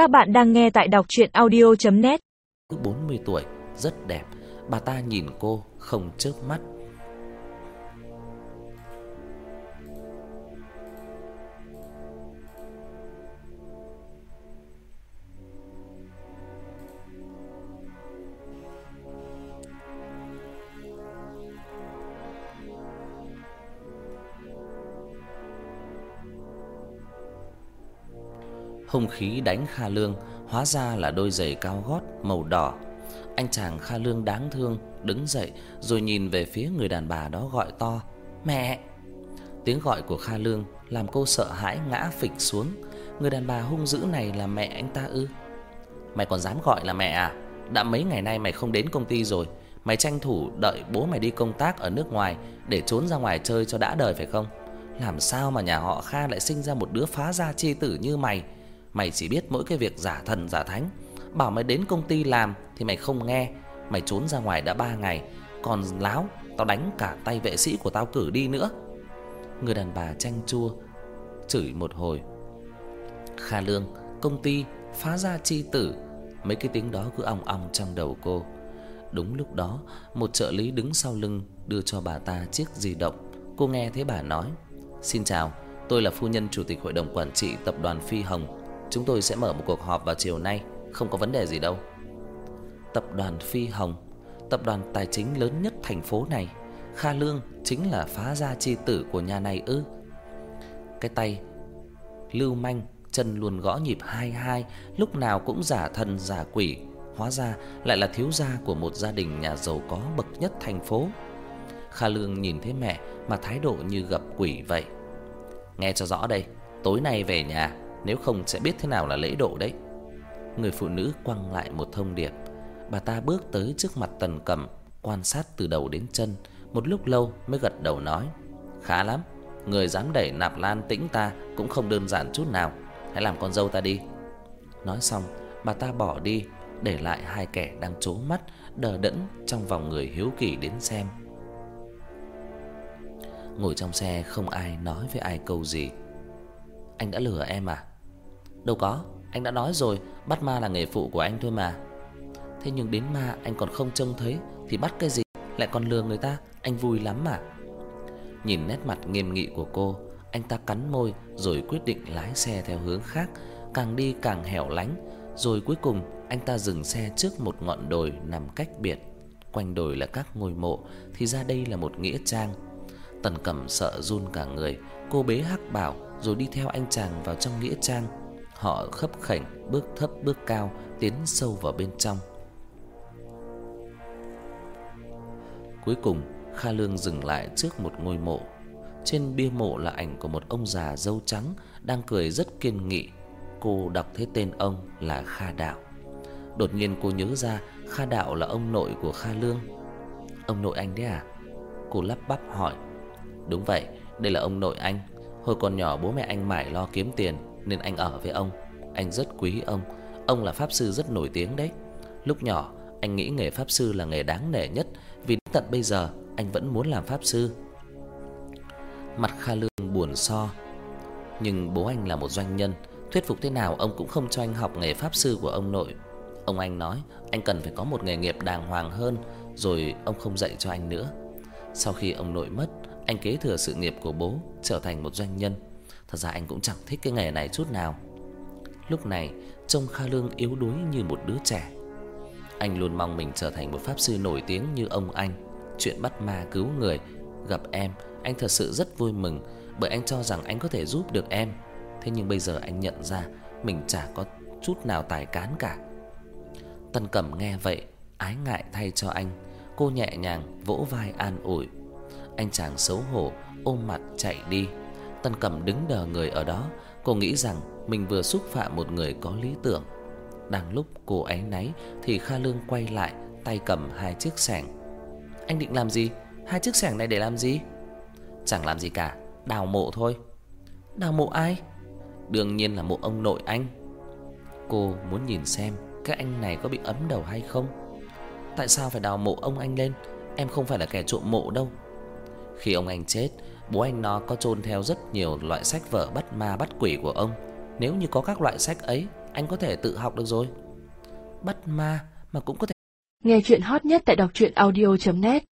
Các bạn đang nghe tại đọc docchuyenaudio.net. 40 tuổi, rất đẹp. Bà ta nhìn cô không chớp mắt. Hung khí đánh Kha Lương hóa ra là đôi giày cao gót màu đỏ. Anh chàng Kha Lương đáng thương đứng dậy rồi nhìn về phía người đàn bà đó gọi to: "Mẹ!" Tiếng gọi của Kha Lương làm cô sợ hãi ngã phịch xuống. Người đàn bà hung dữ này là mẹ anh ta ư? Mày còn dám gọi là mẹ à? Đã mấy ngày nay mày không đến công ty rồi, mày tranh thủ đợi bố mày đi công tác ở nước ngoài để trốn ra ngoài chơi cho đã đời phải không? Làm sao mà nhà họ Kha lại sinh ra một đứa phá gia chi tử như mày? Mày chỉ biết mỗi cái việc giả thần giả thánh, bảo mày đến công ty làm thì mày không nghe, mày trốn ra ngoài đã 3 ngày, còn láo, tao đánh cả tay vệ sĩ của tao cử đi nữa. Người đàn bà chanh chua chửi một hồi. Kha Lương, công ty, phá gia chi tử, mấy cái tiếng đó cứ ong ong trong đầu cô. Đúng lúc đó, một trợ lý đứng sau lưng đưa cho bà ta chiếc di động. Cô nghe thấy bà nói: "Xin chào, tôi là phu nhân chủ tịch hội đồng quản trị tập đoàn Phi Hồng. Chúng tôi sẽ mở một cuộc họp vào chiều nay, không có vấn đề gì đâu." Tập đoàn Phi Hồng, tập đoàn tài chính lớn nhất thành phố này, Kha Lương chính là phá gia chi tử của nhà này ư? Cái tay lưu manh, chân luôn gõ nhịp hai hai, lúc nào cũng giả thần giả quỷ, hóa ra lại là thiếu gia của một gia đình nhà giàu có bậc nhất thành phố. Kha Lương nhìn thấy mẹ mà thái độ như gặp quỷ vậy. Nghe cho rõ đây, tối nay về nhà, nếu không sẽ biết thế nào là lễ độ đấy. Người phụ nữ quăng lại một thông điệp. Bà ta bước tới trước mặt Tần Cẩm, quan sát từ đầu đến chân, một lúc lâu mới gật đầu nói: "Khá lắm, người dám đẩy Nạp Lan Tĩnh ta cũng không đơn giản chút nào, hãy làm con dâu ta đi." Nói xong, bà ta bỏ đi, để lại hai kẻ đang trố mắt đờ đẫn trong vòng người hiếu kỳ đến xem. Ngồi trong xe không ai nói với ai câu gì. Anh đã lừa em à? Đâu có, anh đã nói rồi, bắt ma là nghề phụ của anh thôi mà. Thế nhưng đến ma anh còn không trông thấy thì bắt cái gì, lại còn lừa người ta, anh vui lắm mà. Nhìn nét mặt nghiêm nghị của cô, anh ta cắn môi rồi quyết định lái xe theo hướng khác, càng đi càng hẻo lánh, rồi cuối cùng anh ta dừng xe trước một ngọn đồi nằm cách biệt. Quanh đồi là các ngôi mộ, thì ra đây là một nghĩa trang. Tần Cẩm sợ run cả người, cô bế Hắc Bảo rồi đi theo anh chàng vào trong nghĩa trang. Họ khấp khểnh, bước thấp bước cao, tiến sâu vào bên trong. Cuối cùng, Kha Lương dừng lại trước một ngôi mộ. Trên bia mộ là ảnh của một ông già râu trắng đang cười rất kiên nghị. Cô đọc thấy tên ông là Kha Đạo. Đột nhiên cô nhớ ra Kha Đạo là ông nội của Kha Lương. Ông nội anh đấy à? Cô lắp bắp hỏi. Đúng vậy, đây là ông nội anh. Hồi còn nhỏ bố mẹ anh mải lo kiếm tiền nên anh ở với ông. Anh rất quý ông. Ông là pháp sư rất nổi tiếng đấy. Lúc nhỏ anh nghĩ nghề pháp sư là nghề đáng nể nhất vì đến tận bây giờ anh vẫn muốn làm pháp sư. Mặt Kha Lương buồn so, nhưng bố anh là một doanh nhân, thuyết phục thế nào ông cũng không cho anh học nghề pháp sư của ông nội. Ông anh nói anh cần phải có một nghề nghiệp đàng hoàng hơn, rồi ông không dạy cho anh nữa. Sau khi ông nội mất, anh kế thừa sự nghiệp của bố, trở thành một doanh nhân. Thật ra anh cũng chẳng thích cái nghề này chút nào. Lúc này, trông Kha Lương yếu đuối như một đứa trẻ. Anh luôn mong mình trở thành một pháp sư nổi tiếng như ông anh. Chuyện bắt ma cứu người, gặp em, anh thật sự rất vui mừng bởi anh cho rằng anh có thể giúp được em. Thế nhưng bây giờ anh nhận ra mình chả có chút nào tài cán cả. Tần Cẩm nghe vậy, ái ngại thay cho anh, cô nhẹ nhàng vỗ vai an ủi. Anh chàng xấu hổ ôm mặt chạy đi. Tần Cẩm đứng đờ người ở đó, cô nghĩ rằng mình vừa xúc phạm một người có lý tưởng. Đang lúc cô ấy náy thì Kha Lương quay lại, tay cầm hai chiếc xẻng. Anh định làm gì? Hai chiếc xẻng này để làm gì? Chẳng làm gì cả, đào mộ thôi. Đào mộ ai? Đương nhiên là mộ ông nội anh. Cô muốn nhìn xem cái anh này có bị ấm đầu hay không. Tại sao phải đào mộ ông anh lên? Em không phải là kẻ trộm mộ đâu. Khi ông anh chết, Bố anh nó có chôn theo rất nhiều loại sách vở bắt ma bắt quỷ của ông. Nếu như có các loại sách ấy, anh có thể tự học được rồi. Bắt ma mà cũng có thể Nghe chuyện hot nhất tại đọc truyện audio net